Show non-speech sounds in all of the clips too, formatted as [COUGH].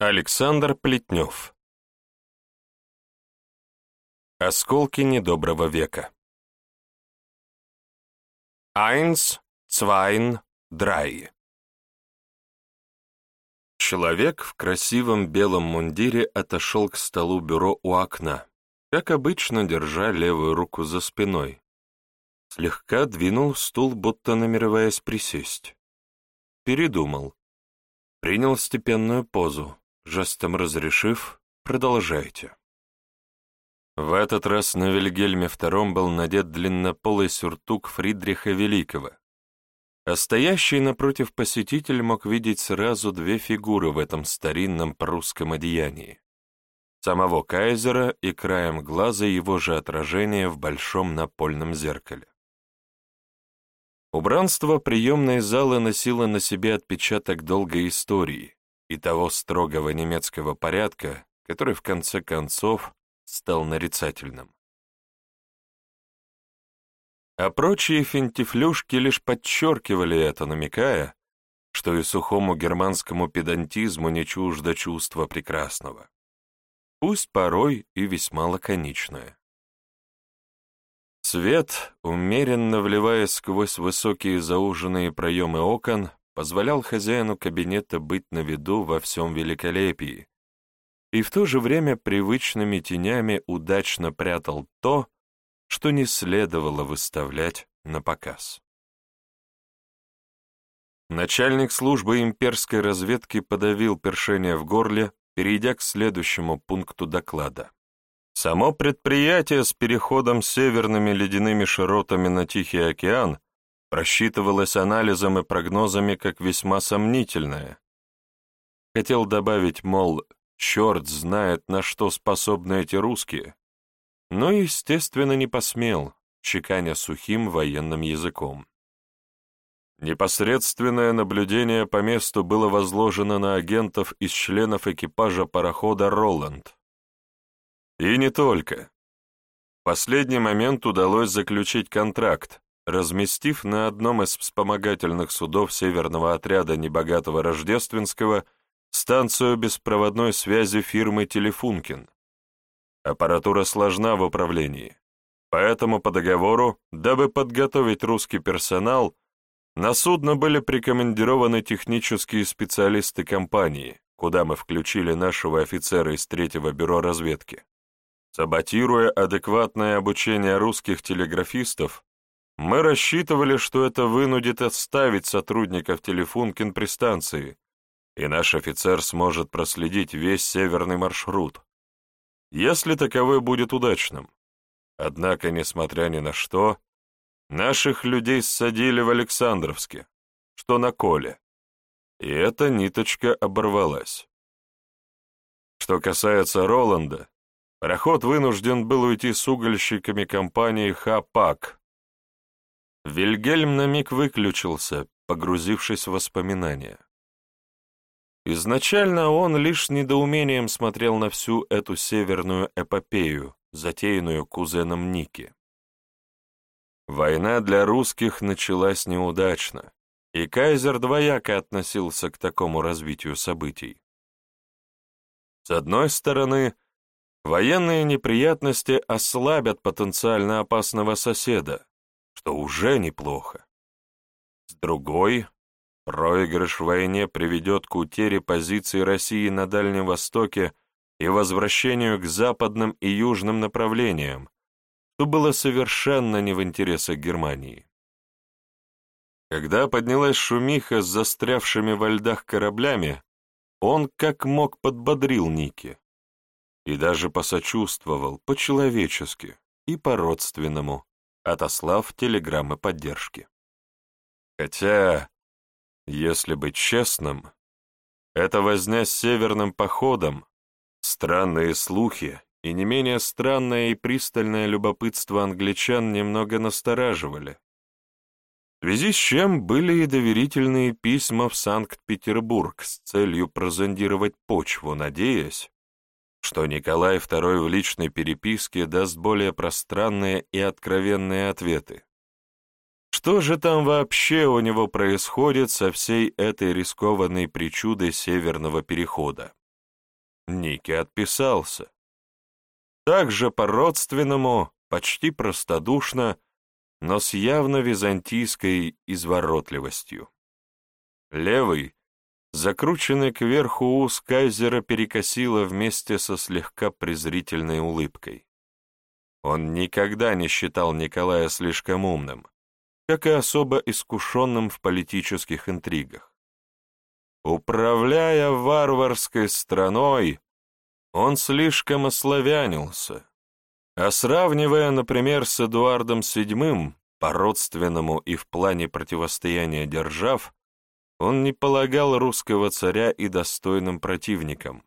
Александр Плетнев Осколки недоброго века Eins, zwei, drei Человек в красивом белом мундире отошел к столу бюро у окна, как обычно, держа левую руку за спиной. Слегка двинул стул, будто намереваясь присесть. Передумал. Принял степенную позу, жестом разрешив «продолжайте». В этот раз на Вильгельме II был надет длиннополый сюртук Фридриха Великого, а стоящий напротив посетитель мог видеть сразу две фигуры в этом старинном прусском одеянии. Самого кайзера и краем глаза его же отражение в большом напольном зеркале. Убранство приемной залы носило на себе отпечаток долгой истории и того строгого немецкого порядка, который в конце концов стал нарицательным. А прочие финтифлюшки лишь подчеркивали это, намекая, что и сухому германскому педантизму не чуждо чувство прекрасного, пусть порой и весьма лаконичное. Свет, умеренно вливаясь сквозь высокие зауженные проемы окон, позволял хозяину кабинета быть на виду во всем великолепии и в то же время привычными тенями удачно прятал то, что не следовало выставлять на показ. Начальник службы имперской разведки подавил першение в горле, перейдя к следующему пункту доклада. Само предприятие с переходом северными ледяными широтами на Тихий океан просчитывалось анализом и прогнозами как весьма сомнительное. Хотел добавить, мол, черт знает, на что способны эти русские, но, естественно, не посмел, чеканя сухим военным языком. Непосредственное наблюдение по месту было возложено на агентов из членов экипажа парохода «Роланд», и не только. В последний момент удалось заключить контракт, разместив на одном из вспомогательных судов северного отряда небогатого Рождественского станцию беспроводной связи фирмы «Телефункин». Аппаратура сложна в управлении, поэтому по договору, дабы подготовить русский персонал, на судно были прикомандированы технические специалисты компании, куда мы включили нашего офицера из третьего бюро разведки. Саботируя адекватное обучение русских телеграфистов, мы рассчитывали, что это вынудит отставить сотрудников телефункин при станции, и наш офицер сможет проследить весь северный маршрут, если таковой будет удачным. Однако, несмотря ни на что, наших людей ссадили в Александровске, что на Коле, и эта ниточка оборвалась. Что касается Роланда, Пароход вынужден был уйти с угольщиками компании «Хапак». Вильгельм на миг выключился, погрузившись в воспоминания. Изначально он лишь недоумением смотрел на всю эту северную эпопею, затеянную кузеном Ники. Война для русских началась неудачно, и кайзер двояко относился к такому развитию событий. С одной стороны, Военные неприятности ослабят потенциально опасного соседа, что уже неплохо. С другой, проигрыш в войне приведет к утере позиций России на Дальнем Востоке и возвращению к западным и южным направлениям, что было совершенно не в интересах Германии. Когда поднялась шумиха с застрявшими во льдах кораблями, он как мог подбодрил Ники и даже посочувствовал по-человечески и по-родственному, отослав телеграммы поддержки. Хотя, если быть честным, эта возня с северным походом, странные слухи и не менее странное и пристальное любопытство англичан немного настораживали. В связи с чем были и доверительные письма в Санкт-Петербург с целью прозондировать почву, надеясь, что Николай II в личной переписке даст более пространные и откровенные ответы. Что же там вообще у него происходит со всей этой рискованной причудой северного перехода? Ники отписался. Также по-родственному, почти простодушно, но с явно византийской изворотливостью. Левый, закрученный кверху ус кайзера перекосило вместе со слегка презрительной улыбкой. Он никогда не считал Николая слишком умным, как и особо искушенным в политических интригах. Управляя варварской страной, он слишком ославянился, а сравнивая, например, с Эдуардом VII, по-родственному и в плане противостояния держав, он не полагал русского царя и достойным противником,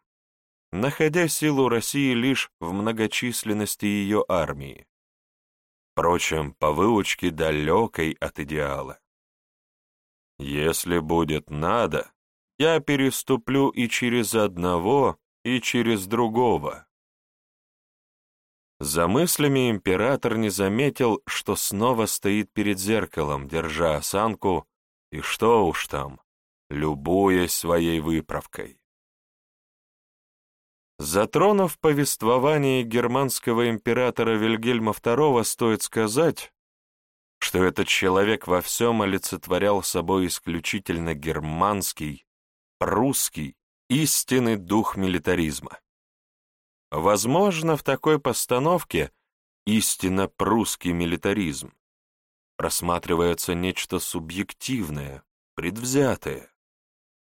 находя силу России лишь в многочисленности ее армии. Впрочем, по выучке далекой от идеала. Если будет надо, я переступлю и через одного, и через другого. За мыслями император не заметил, что снова стоит перед зеркалом, держа осанку, и что уж там, любуясь своей выправкой. Затронув повествование германского императора Вильгельма II, стоит сказать, что этот человек во всем олицетворял собой исключительно германский, прусский, истинный дух милитаризма. Возможно, в такой постановке истинно прусский милитаризм просматривается нечто субъективное, предвзятое.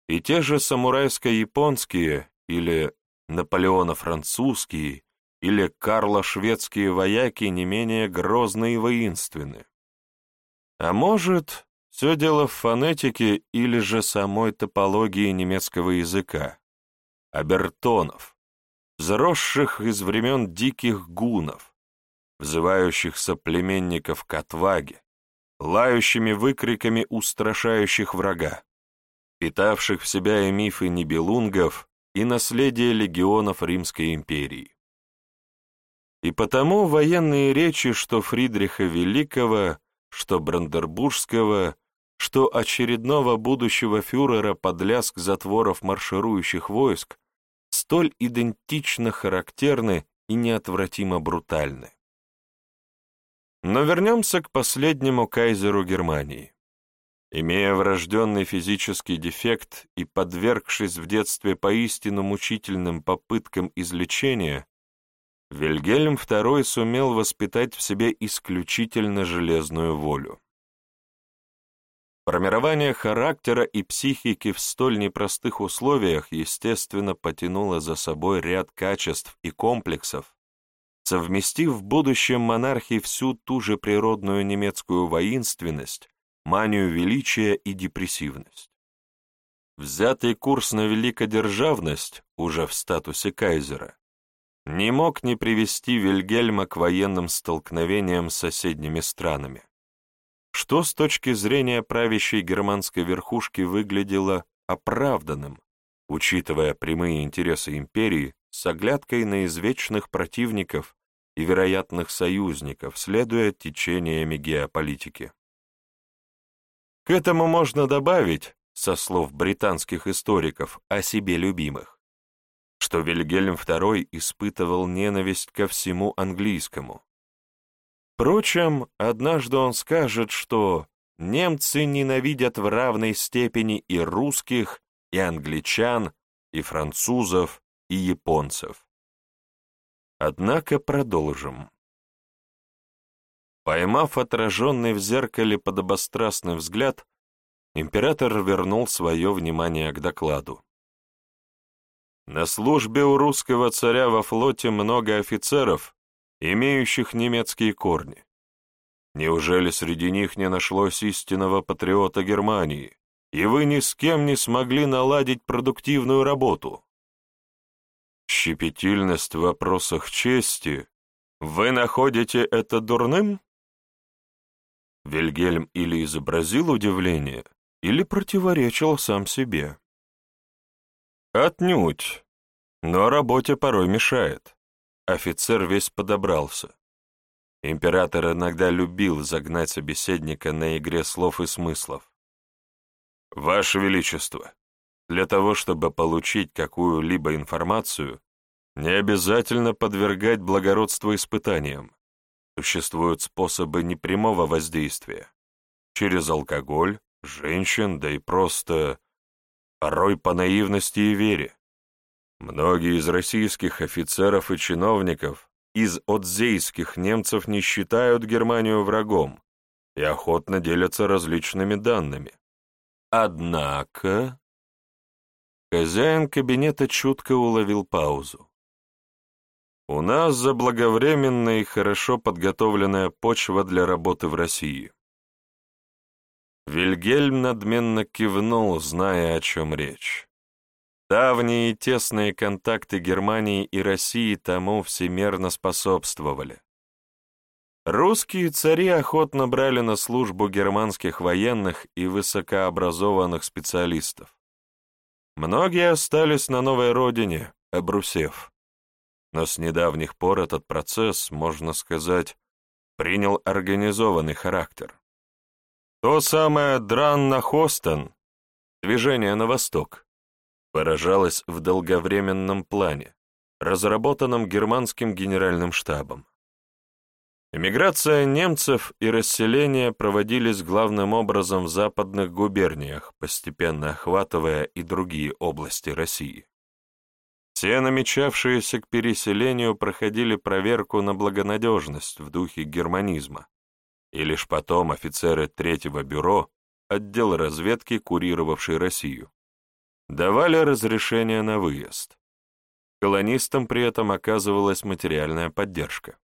И те же самурайско-японские или Наполеона-французские или Карла-шведские вояки не менее грозны и воинственны. А может, все дело в фонетике или же самой топологии немецкого языка, обертонов, взросших из времен диких гунов, взывающих соплеменников к отваге, лающими выкриками устрашающих врага, питавших в себя и мифы нибелунгов, и наследие легионов Римской империи. И потому военные речи, что Фридриха Великого, что Брандербургского, что очередного будущего фюрера под лязг затворов марширующих войск, столь идентично характерны и неотвратимо брутальны. Но вернемся к последнему кайзеру Германии. Имея врожденный физический дефект и подвергшись в детстве поистину мучительным попыткам излечения, Вильгельм II сумел воспитать в себе исключительно железную волю. Формирование характера и психики в столь непростых условиях, естественно, потянуло за собой ряд качеств и комплексов, совместив в будущем монархии всю ту же природную немецкую воинственность, манию величия и депрессивность. Взятый курс на великодержавность, уже в статусе кайзера, не мог не привести Вильгельма к военным столкновениям с соседними странами, что с точки зрения правящей германской верхушки выглядело оправданным, учитывая прямые интересы империи с оглядкой на извечных противников и вероятных союзников, следуя течениями геополитики. К этому можно добавить, со слов британских историков, о себе любимых, что Вильгельм II испытывал ненависть ко всему английскому. Впрочем, однажды он скажет, что немцы ненавидят в равной степени и русских, и англичан, и французов, и японцев. Однако продолжим. Поймав отраженный в зеркале подобострастный взгляд, император вернул свое внимание к докладу. На службе у русского царя во флоте много офицеров, имеющих немецкие корни. Неужели среди них не нашлось истинного патриота Германии, и вы ни с кем не смогли наладить продуктивную работу? Щепетильность в вопросах чести, вы находите это дурным? Вильгельм или изобразил удивление, или противоречил сам себе. Отнюдь, но работе порой мешает. Офицер весь подобрался. Император иногда любил загнать собеседника на игре слов и смыслов. «Ваше Величество, Для того, чтобы получить какую-либо информацию, не обязательно подвергать благородство испытаниям. Существуют способы непрямого воздействия. Через алкоголь, женщин, да и просто порой по наивности и вере. Многие из российских офицеров и чиновников из отзейских немцев не считают Германию врагом и охотно делятся различными данными. Однако... Хозяин кабинета чутко уловил паузу. У нас заблаговременная и хорошо подготовленная почва для работы в России. Вильгельм надменно кивнул, зная, о чем речь. Давние тесные контакты Германии и России тому всемерно способствовали. Русские цари охотно брали на службу германских военных и высокообразованных специалистов. Многие остались на новой родине, обрусев. Но с недавних пор этот процесс, можно сказать, принял организованный характер. То самое Дранна-Хостен, движение на восток, выражалось в долговременном плане, разработанном германским генеральным штабом. Эмиграция немцев и расселение проводились главным образом в западных губерниях, постепенно охватывая и другие области России. Все намечавшиеся к переселению проходили проверку на благонадежность в духе германизма, и лишь потом офицеры Третьего бюро, отдел разведки, курировавший Россию, давали разрешение на выезд. Колонистам при этом оказывалась материальная поддержка.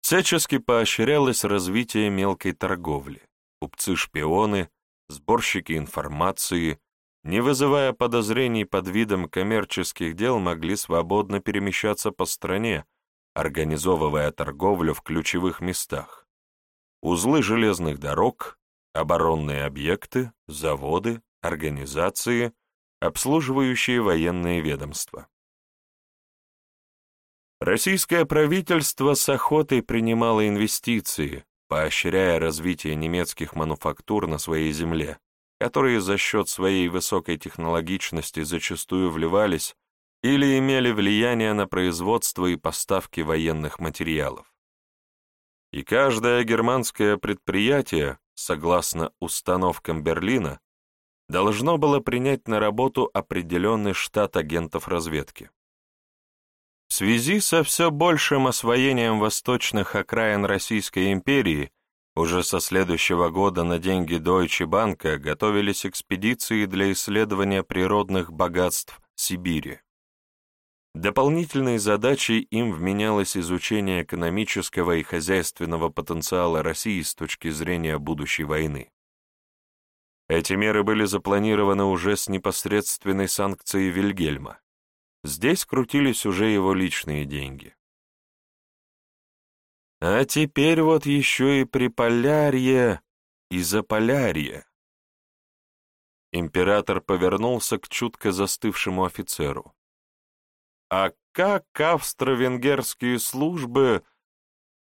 Всячески поощрялось развитие мелкой торговли, купцы-шпионы, сборщики информации, не вызывая подозрений под видом коммерческих дел, могли свободно перемещаться по стране, организовывая торговлю в ключевых местах. Узлы железных дорог, оборонные объекты, заводы, организации, обслуживающие военные ведомства. Российское правительство с охотой принимало инвестиции, поощряя развитие немецких мануфактур на своей земле, которые за счет своей высокой технологичности зачастую вливались или имели влияние на производство и поставки военных материалов. И каждое германское предприятие, согласно установкам Берлина, должно было принять на работу определенный штат агентов разведки. В связи со все большим освоением восточных окраин Российской империи уже со следующего года на деньги Deutsche Bank готовились экспедиции для исследования природных богатств Сибири. Дополнительной задачей им вменялось изучение экономического и хозяйственного потенциала России с точки зрения будущей войны. Эти меры были запланированы уже с непосредственной санкцией Вильгельма. Здесь крутились уже его личные деньги. А теперь вот еще и Приполярье и Заполярье. Император повернулся к чутко застывшему офицеру. А как австро-венгерские службы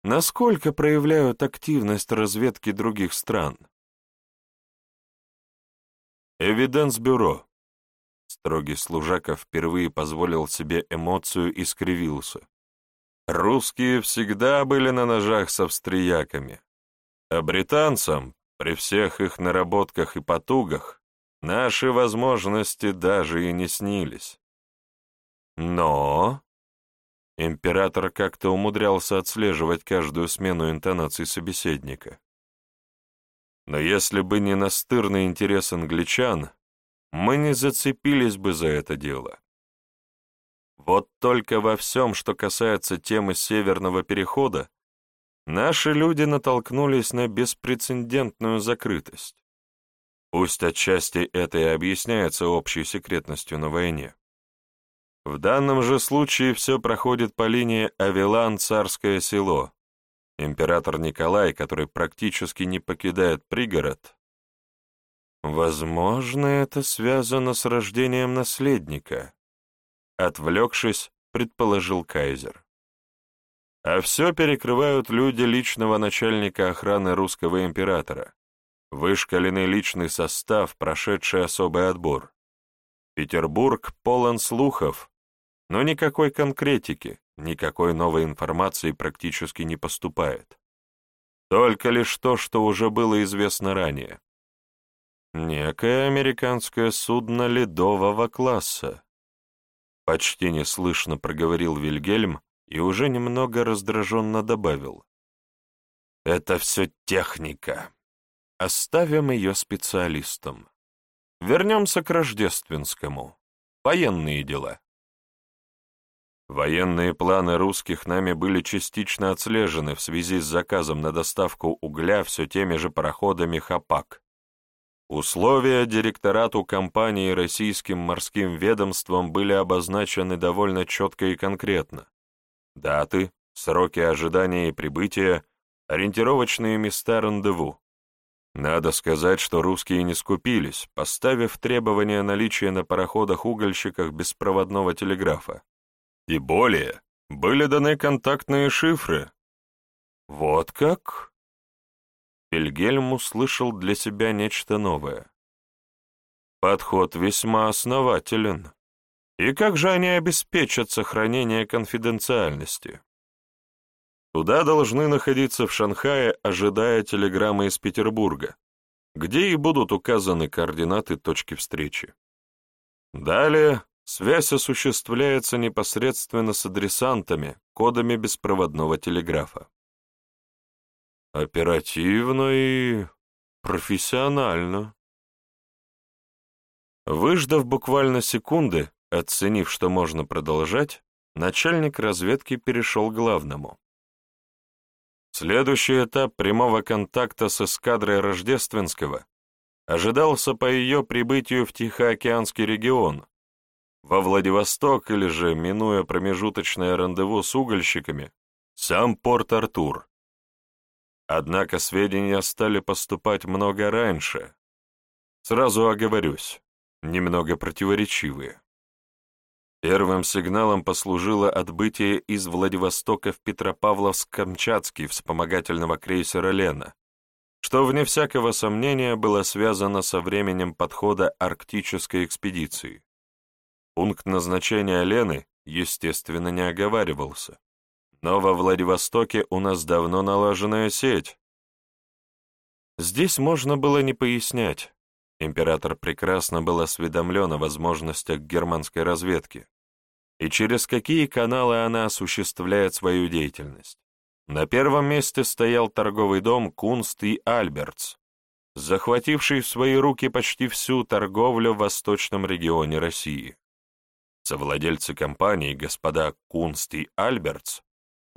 насколько проявляют активность разведки других стран? Эвиденс-бюро. Строгий служака впервые позволил себе эмоцию и скривился. Русские всегда были на ножах с австрияками, а британцам, при всех их наработках и потугах, наши возможности даже и не снились. Но... Император как-то умудрялся отслеживать каждую смену интонаций собеседника. Но если бы не настырный интерес англичан, мы не зацепились бы за это дело. Вот только во всем, что касается темы Северного Перехода, наши люди натолкнулись на беспрецедентную закрытость. Пусть отчасти это и объясняется общей секретностью на войне. В данном же случае все проходит по линии Авилан-Царское село. Император Николай, который практически не покидает пригород. Возможно, это связано с рождением наследника. Отвлекшись, предположил Кайзер. А все перекрывают люди личного начальника охраны русского императора, вышкаленный личный состав, прошедший особый отбор. Петербург полон слухов, но никакой конкретики, никакой новой информации практически не поступает. Только лишь то, что уже было известно ранее. Некое американское судно ледового класса. Почти неслышно проговорил Вильгельм и уже немного раздраженно добавил. Это все техника. Оставим ее специалистам. Вернемся к рождественскому. Военные дела. Военные планы русских нами были частично отслежены в связи с заказом на доставку угля все теми же пароходами «Хапак». Условия директорату компании российским морским ведомством были обозначены довольно четко и конкретно. Даты, сроки ожидания и прибытия, ориентировочные места рандеву. Надо сказать, что русские не скупились, поставив требование наличия на пароходах-угольщиках беспроводного телеграфа. И более, были даны контактные шифры. Вот как? Вильгельм услышал для себя нечто новое. Подход весьма основателен. И как же они обеспечат сохранение конфиденциальности? Туда должны находиться в Шанхае, ожидая телеграммы из Петербурга, где и будут указаны координаты точки встречи. Далее Связь осуществляется непосредственно с адресантами, кодами беспроводного телеграфа. Оперативно и профессионально. Выждав буквально секунды, оценив, что можно продолжать, начальник разведки перешел к главному. Следующий этап прямого контакта с эскадрой Рождественского ожидался по ее прибытию в Тихоокеанский регион, во Владивосток или же, минуя промежуточное рандеву с угольщиками, сам Порт-Артур. Однако сведения стали поступать много раньше. Сразу оговорюсь, немного противоречивые. Первым сигналом послужило отбытие из Владивостока в Петропавловск-Камчатский вспомогательного крейсера «Лена», что, вне всякого сомнения, было связано со временем подхода арктической экспедиции. Пункт назначения Лены, естественно, не оговаривался. Но во Владивостоке у нас давно налаженная сеть. Здесь можно было не пояснять. Император прекрасно был осведомлен о возможностях германской разведки и через какие каналы она осуществляет свою деятельность. На первом месте стоял торговый дом Кунст и Альбертс, захвативший в свои руки почти всю торговлю в восточном регионе России. Совладельцы компании, господа Кунст и Альбертс,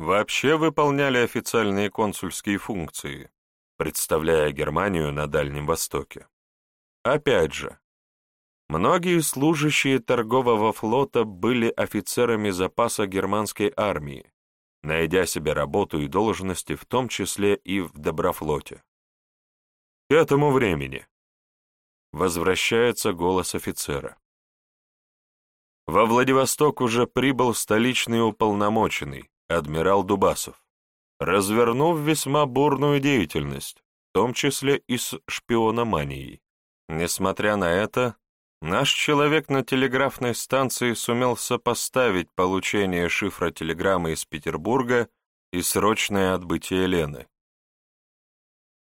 вообще выполняли официальные консульские функции, представляя Германию на Дальнем Востоке. Опять же, многие служащие торгового флота были офицерами запаса германской армии, найдя себе работу и должности, в том числе и в Доброфлоте. К этому времени возвращается голос офицера. Во Владивосток уже прибыл столичный уполномоченный, адмирал Дубасов, развернув весьма бурную деятельность, в том числе и с шпиономанией. Несмотря на это, наш человек на телеграфной станции сумел сопоставить получение шифра телеграммы из Петербурга и срочное отбытие Лены.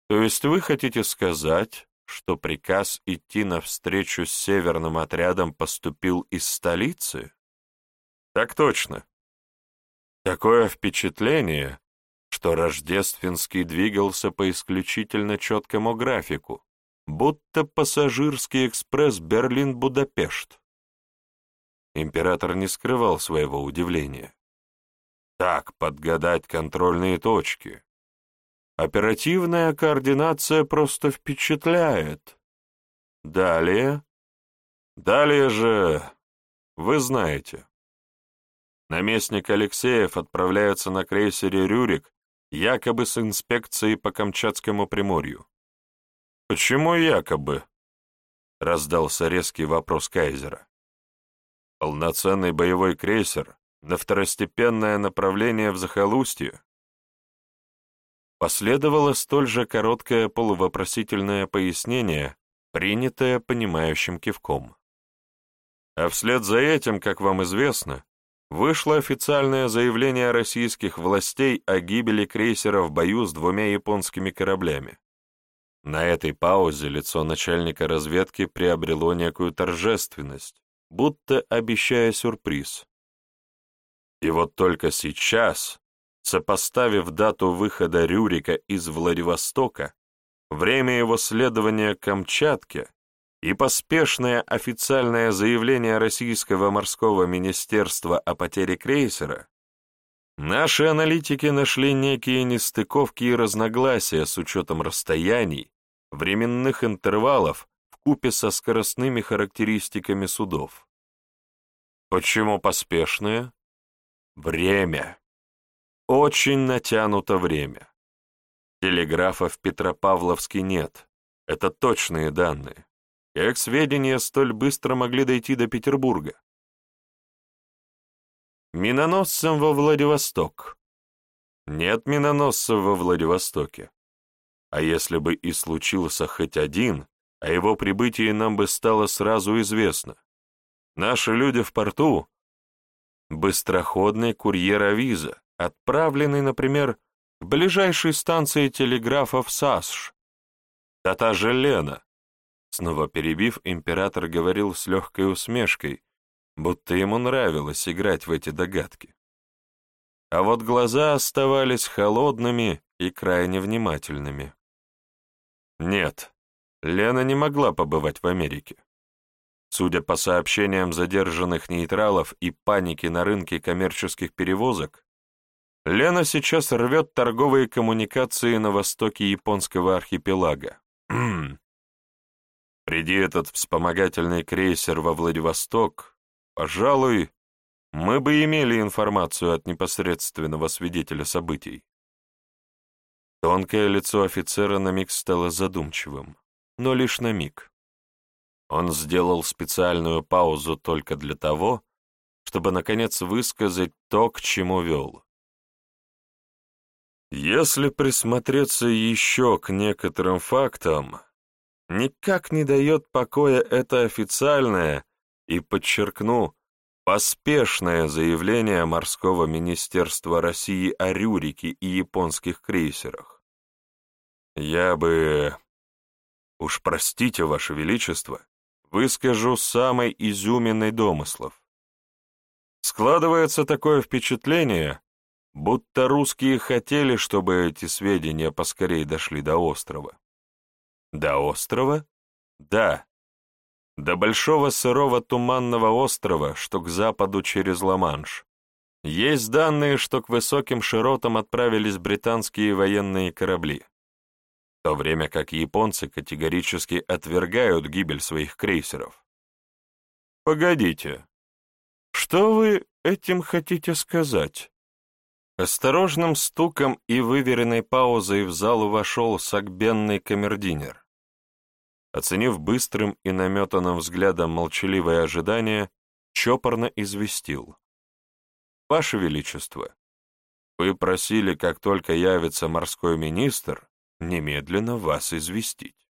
То есть вы хотите сказать, что приказ идти навстречу с северным отрядом поступил из столицы? Так точно. Такое впечатление, что Рождественский двигался по исключительно четкому графику, будто пассажирский экспресс Берлин-Будапешт. Император не скрывал своего удивления. Так подгадать контрольные точки, Оперативная координация просто впечатляет. Далее. Далее же, вы знаете. Наместник Алексеев отправляется на крейсере «Рюрик» якобы с инспекцией по Камчатскому Приморью. «Почему якобы?» — раздался резкий вопрос Кайзера. «Полноценный боевой крейсер на второстепенное направление в захолустье Последовало столь же короткое полувопросительное пояснение, принятое понимающим кивком. А вслед за этим, как вам известно, вышло официальное заявление российских властей о гибели крейсера в бою с двумя японскими кораблями. На этой паузе лицо начальника разведки приобрело некую торжественность, будто обещая сюрприз. И вот только сейчас, сопоставив дату выхода Рюрика из Владивостока, время его следования Камчатке и поспешное официальное заявление Российского морского министерства о потере крейсера, наши аналитики нашли некие нестыковки и разногласия с учетом расстояний, временных интервалов в купе со скоростными характеристиками судов. Почему поспешные? Время. Очень натянуто время. Телеграфа в Петропавловске нет. Это точные данные. Как сведения столь быстро могли дойти до Петербурга? Миноносцем во Владивосток. Нет миноносцев во Владивостоке. А если бы и случился хоть один, о его прибытии нам бы стало сразу известно. Наши люди в порту — быстроходный курьер авиза, отправленный, например, к ближайшей станции телеграфа в САСШ. Да та же Лена. Снова перебив, император говорил с легкой усмешкой, будто ему нравилось играть в эти догадки. А вот глаза оставались холодными и крайне внимательными. Нет, Лена не могла побывать в Америке. Судя по сообщениям задержанных нейтралов и панике на рынке коммерческих перевозок, Лена сейчас рвет торговые коммуникации на востоке японского архипелага. [CLEARS THROAT] Приди этот вспомогательный крейсер во Владивосток, пожалуй, мы бы имели информацию от непосредственного свидетеля событий. Тонкое лицо офицера на миг стало задумчивым, но лишь на миг. Он сделал специальную паузу только для того, чтобы, наконец, высказать то, к чему вел. Если присмотреться еще к некоторым фактам, никак не дает покоя это официальное и, подчеркну, Поспешное заявление морского министерства России о Рюрике и японских крейсерах. Я бы... Уж простите, Ваше Величество, выскажу самой изюминной домыслов. Складывается такое впечатление, будто русские хотели, чтобы эти сведения поскорее дошли до острова. До острова? Да, до большого сырого туманного острова, что к западу через Ла-Манш. Есть данные, что к высоким широтам отправились британские военные корабли, в то время как японцы категорически отвергают гибель своих крейсеров. Погодите, что вы этим хотите сказать? Осторожным стуком и выверенной паузой в зал вошел сагбенный камердинер оценив быстрым и наметанным взглядом молчаливое ожидание, чопорно известил. «Ваше Величество, вы просили, как только явится морской министр, немедленно вас известить».